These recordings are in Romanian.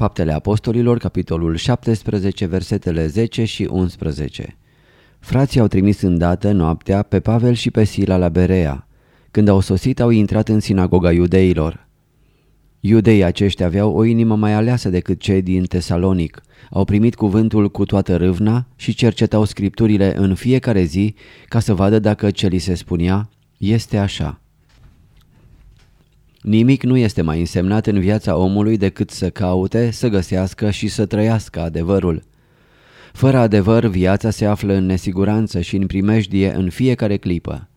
Faptele Apostolilor, capitolul 17, versetele 10 și 11 Frații au trimis îndată noaptea pe Pavel și pe Sila la Berea. Când au sosit, au intrat în sinagoga iudeilor. Iudeii aceștia aveau o inimă mai aleasă decât cei din Tesalonic. Au primit cuvântul cu toată râvna și cercetau scripturile în fiecare zi ca să vadă dacă ce li se spunea este așa. Nimic nu este mai însemnat în viața omului decât să caute, să găsească și să trăiască adevărul. Fără adevăr, viața se află în nesiguranță și în primejdie în fiecare clipă.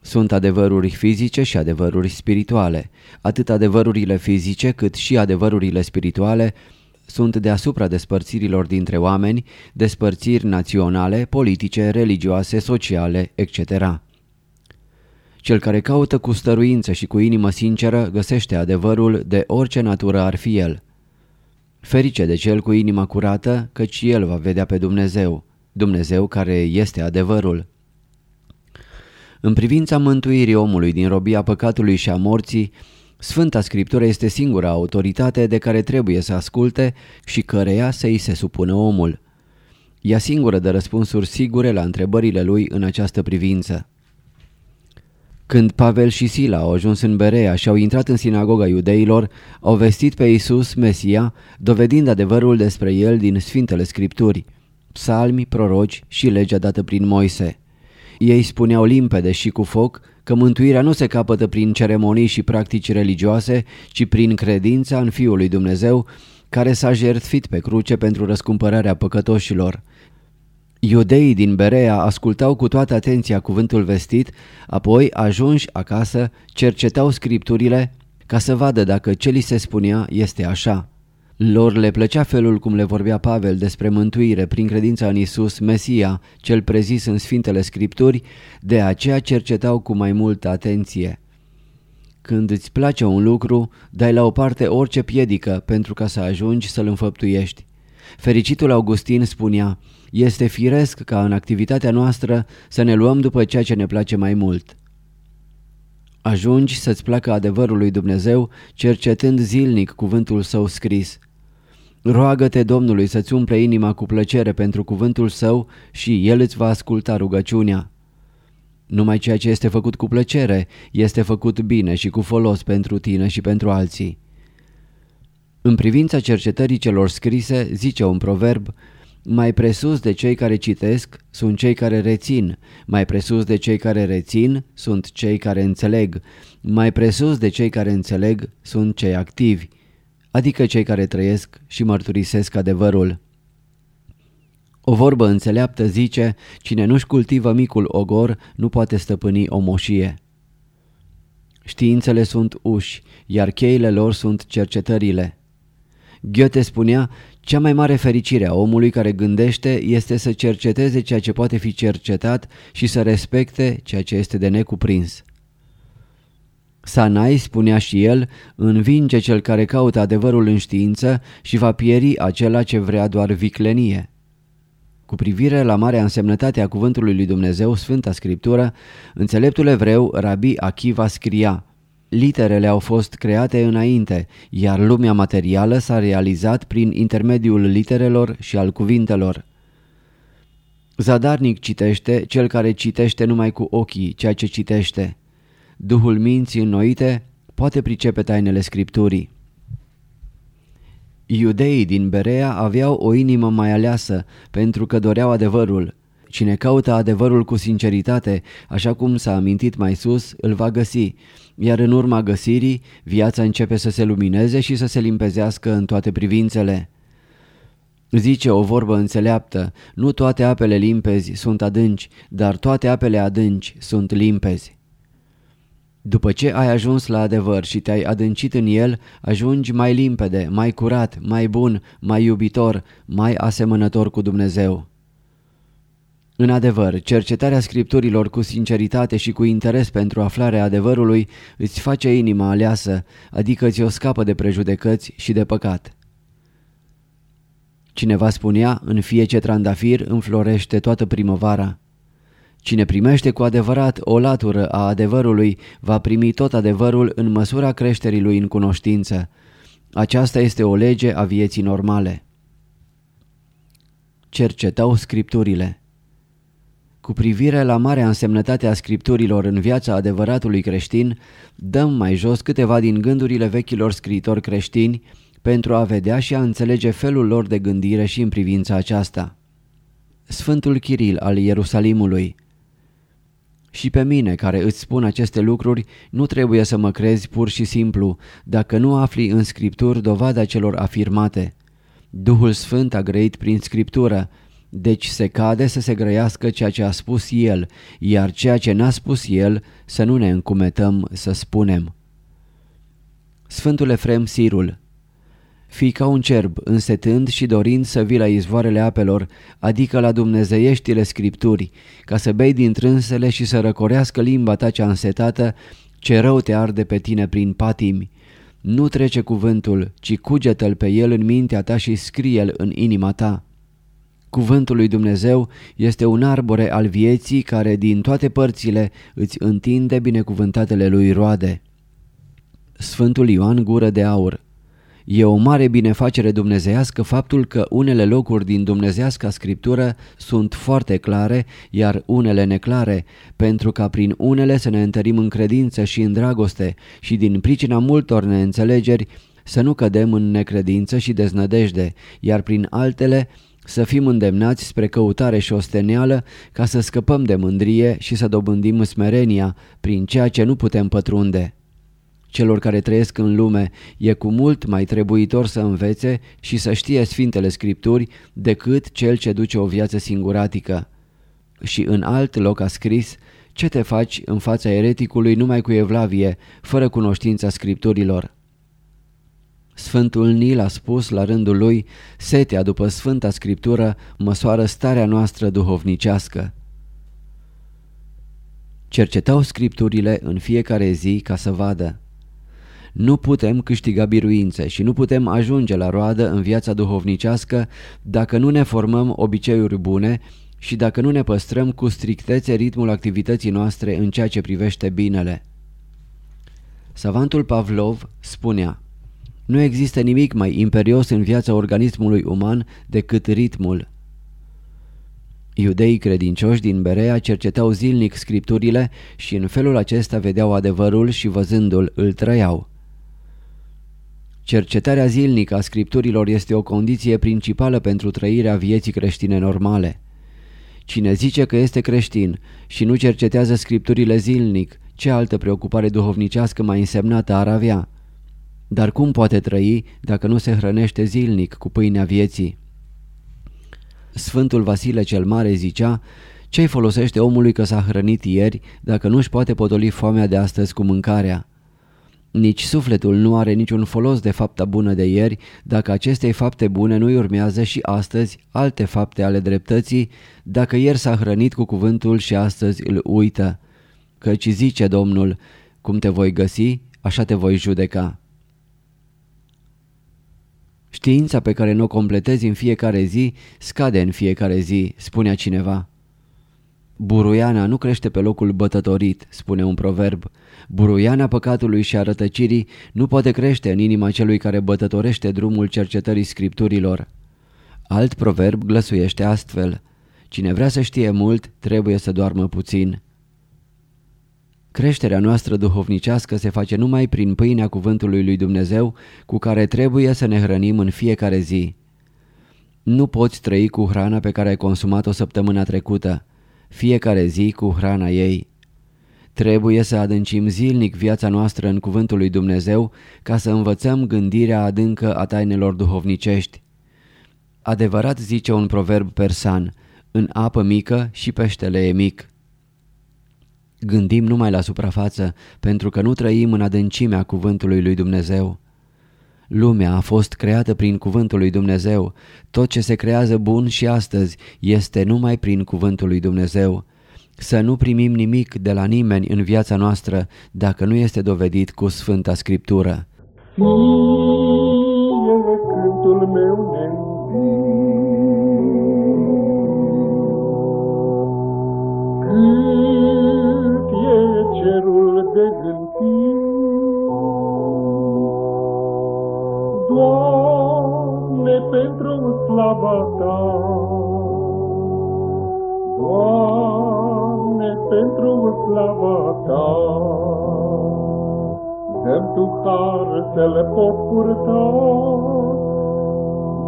Sunt adevăruri fizice și adevăruri spirituale. Atât adevărurile fizice cât și adevărurile spirituale sunt deasupra despărțirilor dintre oameni, despărțiri naționale, politice, religioase, sociale, etc. Cel care caută cu stăruință și cu inimă sinceră găsește adevărul de orice natură ar fi el. Ferice de cel cu inima curată, căci el va vedea pe Dumnezeu, Dumnezeu care este adevărul. În privința mântuirii omului din robia păcatului și a morții, Sfânta Scriptură este singura autoritate de care trebuie să asculte și căreia să îi se supună omul. Ea singură dă răspunsuri sigure la întrebările lui în această privință. Când Pavel și Sila au ajuns în Berea și au intrat în sinagoga iudeilor, au vestit pe Iisus, Mesia, dovedind adevărul despre el din Sfintele Scripturi, psalmi, proroci și legea dată prin Moise. Ei spuneau limpede și cu foc că mântuirea nu se capătă prin ceremonii și practici religioase, ci prin credința în Fiul lui Dumnezeu, care s-a jertfit pe cruce pentru răscumpărarea păcătoșilor. Iudeii din Berea ascultau cu toată atenția cuvântul vestit, apoi, ajunși acasă, cercetau scripturile ca să vadă dacă ce li se spunea este așa. Lor le plăcea felul cum le vorbea Pavel despre mântuire prin credința în Isus, Mesia, cel prezis în Sfintele Scripturi, de aceea cercetau cu mai multă atenție. Când îți place un lucru, dai la o parte orice piedică pentru ca să ajungi să-l înfăptuiești. Fericitul Augustin spunea, este firesc ca în activitatea noastră să ne luăm după ceea ce ne place mai mult. Ajungi să-ți placă adevărul lui Dumnezeu, cercetând zilnic cuvântul său scris. Roagă-te Domnului să-ți umple inima cu plăcere pentru cuvântul său și El îți va asculta rugăciunea. Numai ceea ce este făcut cu plăcere este făcut bine și cu folos pentru tine și pentru alții. În privința cercetării celor scrise, zice un proverb, mai presus de cei care citesc sunt cei care rețin, mai presus de cei care rețin sunt cei care înțeleg, mai presus de cei care înțeleg sunt cei activi adică cei care trăiesc și mărturisesc adevărul. O vorbă înțeleaptă zice, cine nu-și cultivă micul ogor nu poate stăpâni o moșie. Științele sunt uși, iar cheile lor sunt cercetările. Goethe spunea, cea mai mare fericire a omului care gândește este să cerceteze ceea ce poate fi cercetat și să respecte ceea ce este de necuprins. Sanai, spunea și el, învinge cel care caută adevărul în știință și va pieri acela ce vrea doar viclenie. Cu privire la marea însemnătate a cuvântului lui Dumnezeu, Sfânta Scriptură, înțeleptul evreu Rabi Akiva scria Literele au fost create înainte, iar lumea materială s-a realizat prin intermediul literelor și al cuvintelor. Zadarnic citește cel care citește numai cu ochii ceea ce citește. Duhul minții înnoite poate pricepe tainele Scripturii. Iudeii din Berea aveau o inimă mai aleasă pentru că doreau adevărul. Cine caută adevărul cu sinceritate, așa cum s-a amintit mai sus, îl va găsi, iar în urma găsirii, viața începe să se lumineze și să se limpezească în toate privințele. Zice o vorbă înțeleaptă, nu toate apele limpezi sunt adânci, dar toate apele adânci sunt limpezi. După ce ai ajuns la adevăr și te-ai adâncit în el, ajungi mai limpede, mai curat, mai bun, mai iubitor, mai asemănător cu Dumnezeu. În adevăr, cercetarea scripturilor cu sinceritate și cu interes pentru aflarea adevărului îți face inima aleasă, adică ți-o scapă de prejudecăți și de păcat. Cineva spunea, în fie ce trandafir înflorește toată primăvara. Cine primește cu adevărat o latură a adevărului va primi tot adevărul în măsura creșterii lui în cunoștință. Aceasta este o lege a vieții normale. Cercetau scripturile cu privire la marea însemnătate a scripturilor în viața adevăratului creștin, dăm mai jos câteva din gândurile vechilor scritori creștini pentru a vedea și a înțelege felul lor de gândire și în privința aceasta. Sfântul Chiril al Ierusalimului Și pe mine care îți spun aceste lucruri, nu trebuie să mă crezi pur și simplu, dacă nu afli în scripturi dovada celor afirmate. Duhul Sfânt a grăit prin scriptură, deci se cade să se grăiască ceea ce a spus el, iar ceea ce n-a spus el să nu ne încumetăm să spunem. Sfântul Efrem Sirul Fii ca un cerb, însetând și dorind să vii la izvoarele apelor, adică la dumnezeieștile scripturi, ca să bei din trânsele și să răcorească limba ta cea însetată, ce rău te arde pe tine prin patimi. Nu trece cuvântul, ci cugetă-l pe el în mintea ta și scrie-l în inima ta. Cuvântul lui Dumnezeu este un arbore al vieții care din toate părțile îți întinde binecuvântatele lui roade. Sfântul Ioan Gură de Aur E o mare binefacere dumnezeiască faptul că unele locuri din dumnezească scriptură sunt foarte clare, iar unele neclare, pentru ca prin unele să ne întărim în credință și în dragoste și din pricina multor neînțelegeri să nu cădem în necredință și deznădejde, iar prin altele să fim îndemnați spre căutare și osteneală ca să scăpăm de mândrie și să dobândim smerenia prin ceea ce nu putem pătrunde. Celor care trăiesc în lume e cu mult mai trebuitor să învețe și să știe Sfintele Scripturi decât cel ce duce o viață singuratică. Și în alt loc a scris, ce te faci în fața ereticului numai cu evlavie, fără cunoștința Scripturilor? Sfântul Nil a spus la rândul lui, setea după Sfânta Scriptură măsoară starea noastră duhovnicească. Cercetau Scripturile în fiecare zi ca să vadă. Nu putem câștiga biruințe și nu putem ajunge la roadă în viața duhovnicească dacă nu ne formăm obiceiuri bune și dacă nu ne păstrăm cu strictețe ritmul activității noastre în ceea ce privește binele. Savantul Pavlov spunea Nu există nimic mai imperios în viața organismului uman decât ritmul. Iudeii credincioși din Berea cercetau zilnic scripturile și în felul acesta vedeau adevărul și văzându-l îl trăiau. Cercetarea zilnică a scripturilor este o condiție principală pentru trăirea vieții creștine normale. Cine zice că este creștin și nu cercetează scripturile zilnic, ce altă preocupare duhovnicească mai însemnată ar avea? Dar cum poate trăi dacă nu se hrănește zilnic cu pâinea vieții? Sfântul Vasile cel Mare zicea, ce-i folosește omului că s-a hrănit ieri dacă nu-și poate potoli foamea de astăzi cu mâncarea? Nici sufletul nu are niciun folos de fapta bună de ieri dacă acestei fapte bune nu-i urmează și astăzi alte fapte ale dreptății, dacă ieri s-a hrănit cu cuvântul și astăzi îl uită. Căci zice Domnul, cum te voi găsi, așa te voi judeca. Știința pe care nu o completezi în fiecare zi scade în fiecare zi, spunea cineva. Buruiana nu crește pe locul bătătorit, spune un proverb. Buruiana păcatului și a rătăcirii nu poate crește în inima celui care bătătorește drumul cercetării scripturilor. Alt proverb glăsuiește astfel. Cine vrea să știe mult, trebuie să doarmă puțin. Creșterea noastră duhovnicească se face numai prin pâinea cuvântului lui Dumnezeu cu care trebuie să ne hrănim în fiecare zi. Nu poți trăi cu hrana pe care ai consumat-o săptămâna trecută, fiecare zi cu hrana ei. Trebuie să adâncim zilnic viața noastră în cuvântul lui Dumnezeu ca să învățăm gândirea adâncă a tainelor duhovnicești. Adevărat zice un proverb persan, în apă mică și peștele e mic. Gândim numai la suprafață, pentru că nu trăim în adâncimea cuvântului lui Dumnezeu. Lumea a fost creată prin cuvântul lui Dumnezeu. Tot ce se creează bun și astăzi este numai prin cuvântul lui Dumnezeu. Să nu primim nimic de la nimeni în viața noastră dacă nu este dovedit cu Sfânta Scriptură. Fie cântul meu Doamne, pentru slava Ta, Doamne, pentru slava Ta, Dăm Tu har să le pot purta,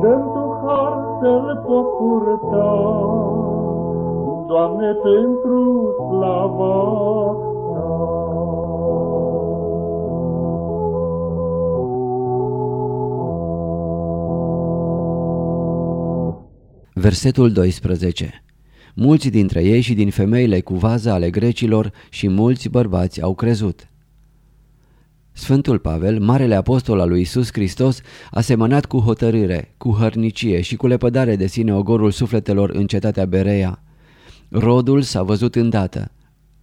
Dăm Tu har să le pot purta, Doamne, pentru slava Versetul 12 Mulți dintre ei și din femeile cu vază ale grecilor și mulți bărbați au crezut. Sfântul Pavel, marele apostol al lui Isus Hristos, a semănat cu hotărâre, cu hărnicie și cu lepădare de sine ogorul sufletelor în cetatea Berea. Rodul s-a văzut îndată.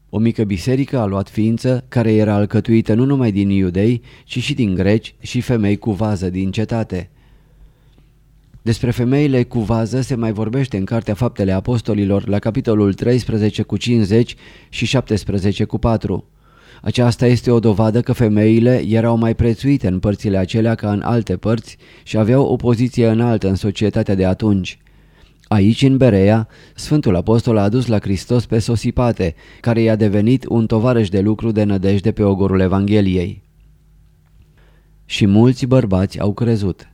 O mică biserică a luat ființă care era alcătuită nu numai din iudei, ci și din greci și femei cu vază din cetate. Despre femeile cu vază se mai vorbește în Cartea Faptele Apostolilor la capitolul 13 cu 50 și 17 cu 4. Aceasta este o dovadă că femeile erau mai prețuite în părțile acelea ca în alte părți și aveau o poziție înaltă în societatea de atunci. Aici, în Berea, Sfântul Apostol a adus la Hristos pe Sosipate, care i-a devenit un tovarăș de lucru de nădejde pe ogorul Evangheliei. Și mulți bărbați au crezut.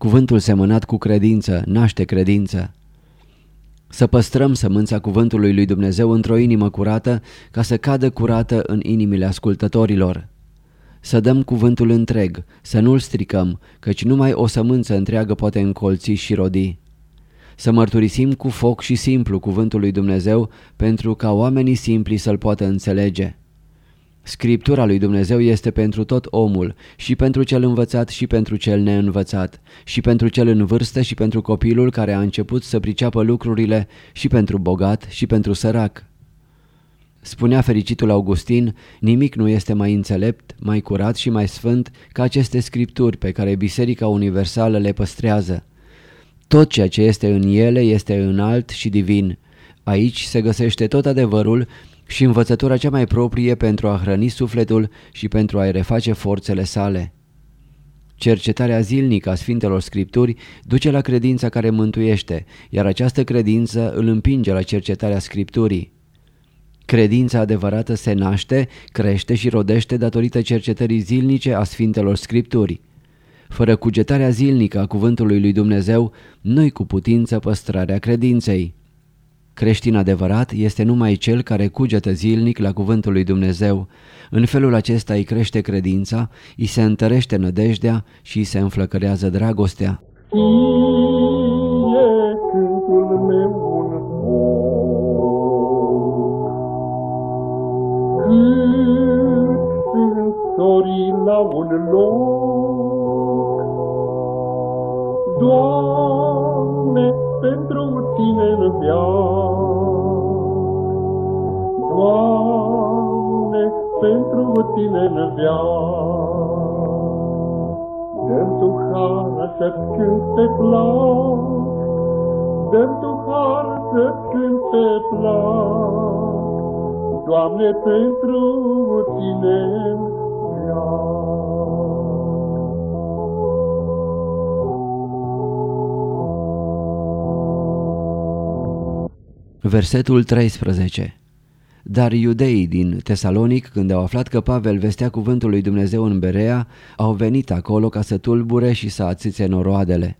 Cuvântul semănat cu credință naște credință. Să păstrăm sămânța cuvântului lui Dumnezeu într-o inimă curată ca să cadă curată în inimile ascultătorilor. Să dăm cuvântul întreg, să nu-l stricăm, căci numai o sămânță întreagă poate încolți și rodi. Să mărturisim cu foc și simplu cuvântul lui Dumnezeu pentru ca oamenii simpli să-l poată înțelege. Scriptura lui Dumnezeu este pentru tot omul, și pentru cel învățat și pentru cel neînvățat, și pentru cel în vârstă și pentru copilul care a început să priceapă lucrurile, și pentru bogat și pentru sărac. Spunea fericitul Augustin, nimic nu este mai înțelept, mai curat și mai sfânt ca aceste scripturi pe care Biserica Universală le păstrează. Tot ceea ce este în ele este înalt și divin. Aici se găsește tot adevărul și învățătura cea mai proprie pentru a hrăni sufletul și pentru a-i reface forțele sale. Cercetarea zilnică a Sfintelor Scripturi duce la credința care mântuiește, iar această credință îl împinge la cercetarea Scripturii. Credința adevărată se naște, crește și rodește datorită cercetării zilnice a Sfintelor Scripturi. Fără cugetarea zilnică a cuvântului lui Dumnezeu, nu-i cu putință păstrarea credinței. Creștin adevărat este numai cel care cugetă zilnic la cuvântul lui Dumnezeu. În felul acesta îi crește credința, îi se întărește nădejdea și îi se înflăcărează dragostea. Fie cântul meu un Cât sunt la un loc, Doamne, pentru Tine în Doamne, pentru Tine în Dăm Tu har să-ți cânt pe plac, Dăm Tu har să-ți cânt pe plac, Doamne, pentru Tine în Versetul 13 Dar iudeii din Tesalonic, când au aflat că Pavel vestea cuvântul lui Dumnezeu în Berea, au venit acolo ca să tulbure și să ațițe noroadele.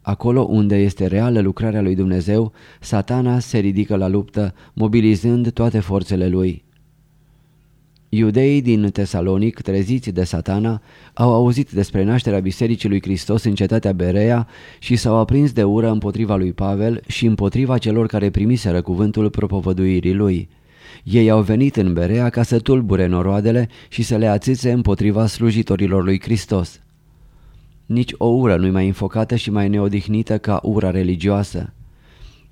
Acolo unde este reală lucrarea lui Dumnezeu, satana se ridică la luptă, mobilizând toate forțele lui. Iudeii din Tesalonic, treziți de satana, au auzit despre nașterea Bisericii lui Hristos în cetatea Berea și s-au aprins de ură împotriva lui Pavel și împotriva celor care primiseră cuvântul propovăduirii lui. Ei au venit în Berea ca să tulbure noroadele și să le ațițe împotriva slujitorilor lui Hristos. Nici o ură nu-i mai infocată și mai neodihnită ca ura religioasă.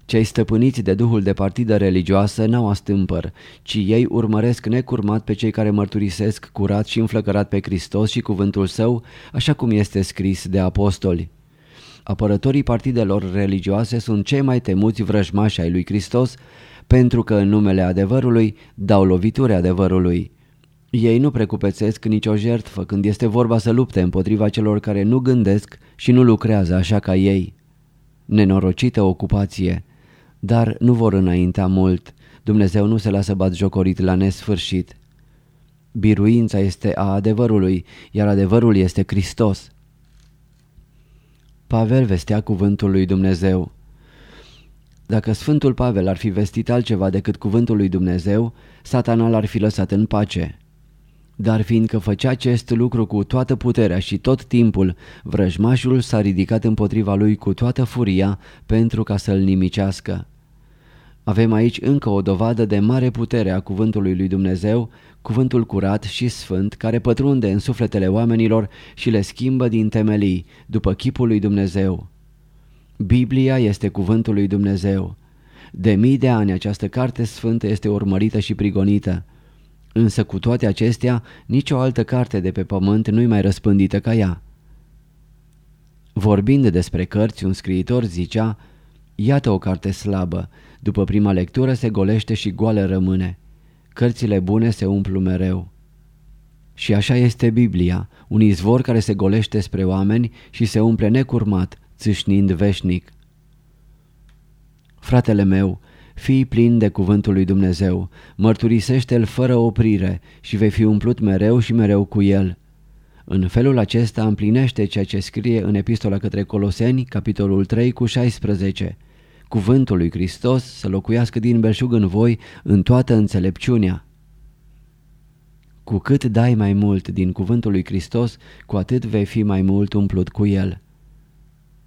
Cei stăpâniți de duhul de partidă religioasă n-au astâmpăr, ci ei urmăresc necurmat pe cei care mărturisesc curat și înflăcărat pe Hristos și cuvântul său, așa cum este scris de apostoli. Apărătorii partidelor religioase sunt cei mai temuți vrăjmași ai lui Hristos, pentru că în numele adevărului dau lovituri adevărului. Ei nu precupețesc nicio jertfă când este vorba să lupte împotriva celor care nu gândesc și nu lucrează așa ca ei. Nenorocită ocupație, dar nu vor înainta mult. Dumnezeu nu se lasă bat jocorit la nesfârșit. Biruința este a adevărului, iar adevărul este Hristos. Pavel vestea cuvântul lui Dumnezeu. Dacă Sfântul Pavel ar fi vestit altceva decât cuvântul lui Dumnezeu, satana l-ar fi lăsat în pace. Dar fiindcă făcea acest lucru cu toată puterea și tot timpul, vrăjmașul s-a ridicat împotriva lui cu toată furia pentru ca să-l nimicească. Avem aici încă o dovadă de mare putere a cuvântului lui Dumnezeu, cuvântul curat și sfânt care pătrunde în sufletele oamenilor și le schimbă din temelii, după chipul lui Dumnezeu. Biblia este cuvântul lui Dumnezeu. De mii de ani această carte sfântă este urmărită și prigonită. Însă cu toate acestea, nicio altă carte de pe pământ nu-i mai răspândită ca ea. Vorbind despre cărți, un scriitor zicea, Iată o carte slabă, după prima lectură se golește și goală rămâne. Cărțile bune se umplu mereu. Și așa este Biblia, un izvor care se golește spre oameni și se umple necurmat, țâșnind veșnic. Fratele meu, fii plin de cuvântul lui Dumnezeu, mărturisește-l fără oprire și vei fi umplut mereu și mereu cu el. În felul acesta împlinește ceea ce scrie în epistola către Coloseni, capitolul 3 cu 16 cuvântul lui Hristos să locuiască din belșug în voi în toată înțelepciunea. Cu cât dai mai mult din cuvântul lui Hristos, cu atât vei fi mai mult umplut cu el.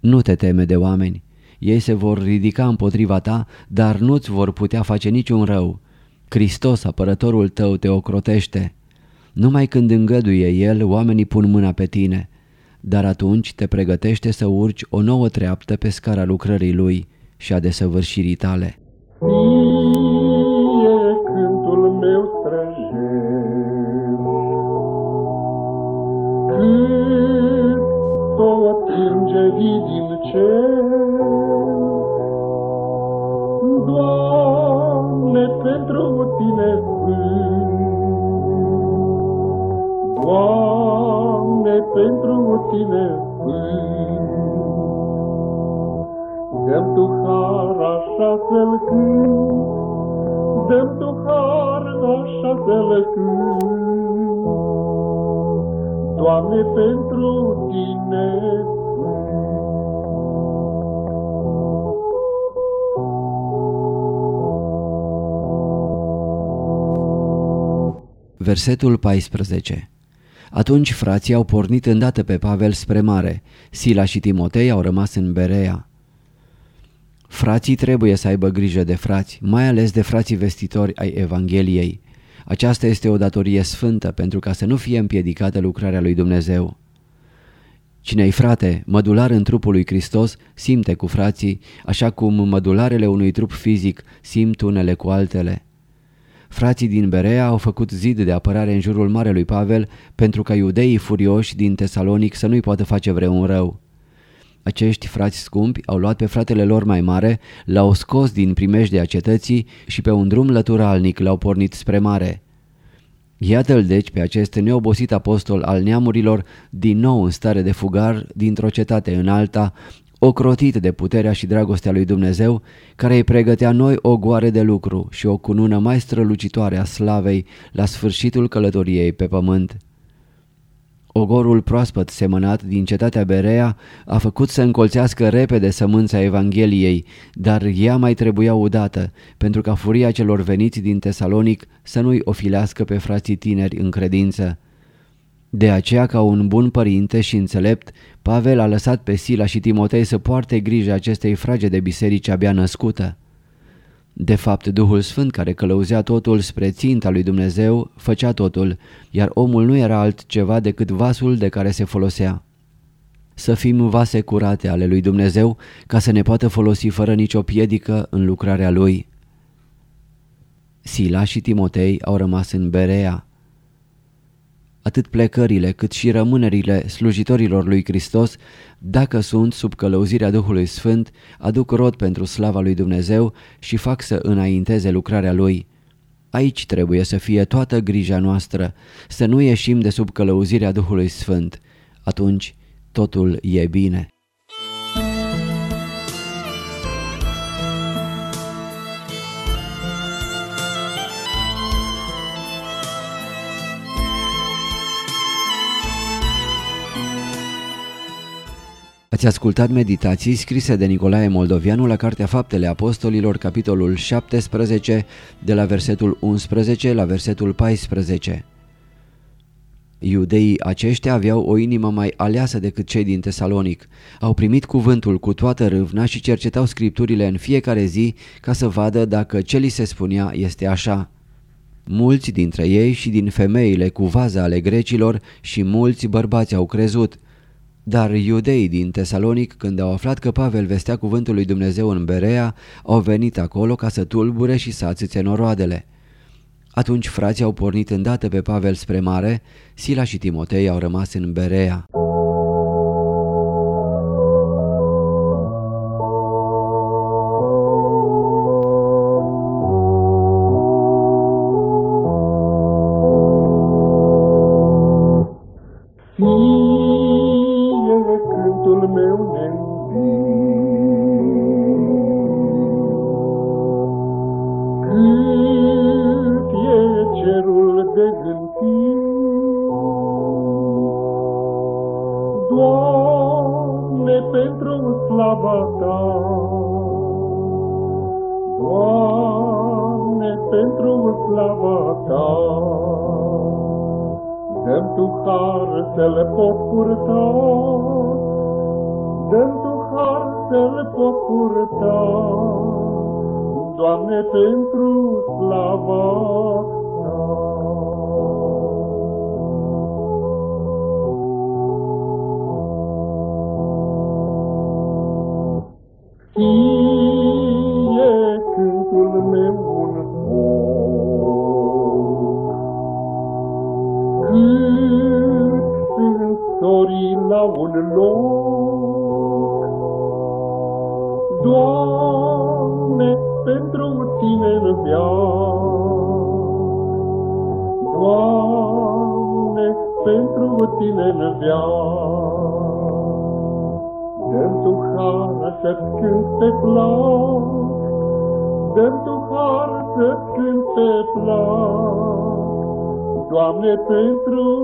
Nu te teme de oameni. Ei se vor ridica împotriva ta, dar nu-ți vor putea face niciun rău. Hristos, apărătorul tău, te ocrotește. Numai când îngăduie El, oamenii pun mâna pe tine, dar atunci te pregătește să urci o nouă treaptă pe scara lucrării Lui și a desăvârșirii tale. Doamne, pentru Tine Dăm Tu har așa să-l Dăm Tu har așa să-l Doamne, pentru Tine Versetul 14 Atunci frații au pornit îndată pe Pavel spre mare. Sila și Timotei au rămas în Berea. Frații trebuie să aibă grijă de frați, mai ales de frații vestitori ai Evangheliei. Aceasta este o datorie sfântă pentru ca să nu fie împiedicată lucrarea lui Dumnezeu. Cine-i frate, mădular în trupul lui Hristos, simte cu frații, așa cum mădularele unui trup fizic simt unele cu altele. Frații din Berea au făcut zid de apărare în jurul Marelui Pavel pentru ca iudeii furioși din Tesalonic să nu-i poată face vreun rău. Acești frați scumpi au luat pe fratele lor mai mare, l-au scos din primejdea cetății și pe un drum lăturalnic l-au pornit spre mare. Iată-l deci pe acest neobosit apostol al neamurilor din nou în stare de fugar dintr-o cetate în alta, ocrotit de puterea și dragostea lui Dumnezeu, care îi pregătea noi o goare de lucru și o cunună mai strălucitoare a slavei la sfârșitul călătoriei pe pământ. Ogorul proaspăt semănat din cetatea Berea a făcut să încolțească repede sămânța Evangheliei, dar ea mai trebuia udată, pentru ca furia celor veniți din Tesalonic să nu-i ofilească pe frații tineri în credință. De aceea, ca un bun părinte și înțelept, Pavel a lăsat pe Sila și Timotei să poarte grijă acestei frage de biserici abia născută. De fapt, Duhul Sfânt care călăuzea totul spre ținta lui Dumnezeu făcea totul, iar omul nu era altceva decât vasul de care se folosea. Să fim vase curate ale lui Dumnezeu ca să ne poată folosi fără nicio piedică în lucrarea lui. Sila și Timotei au rămas în Berea. Atât plecările cât și rămânerile slujitorilor lui Hristos, dacă sunt sub călăuzirea Duhului Sfânt, aduc rod pentru slava lui Dumnezeu și fac să înainteze lucrarea lui. Aici trebuie să fie toată grija noastră, să nu ieșim de sub călăuzirea Duhului Sfânt. Atunci totul e bine. Ați ascultat meditații scrise de Nicolae Moldovianu la Cartea Faptele Apostolilor, capitolul 17, de la versetul 11 la versetul 14. Iudeii aceștia aveau o inimă mai aleasă decât cei din Tesalonic. Au primit cuvântul cu toată râvna și cercetau scripturile în fiecare zi ca să vadă dacă ce li se spunea este așa. Mulți dintre ei și din femeile cu vază ale grecilor și mulți bărbați au crezut – dar iudeii din Tesalonic, când au aflat că Pavel vestea cuvântul lui Dumnezeu în Berea, au venit acolo ca să tulbure și să ațâțe noroadele. Atunci frații au pornit îndată pe Pavel spre mare, Sila și Timotei au rămas în Berea. Slava Ta. Dăm Tu har să-L pot purta, Dăm Tu har să-L pot purta, Doamne, pentru slava fie cânt pe plac, Dăm Tu har să-ți cânt pe plac, Doamne, pentru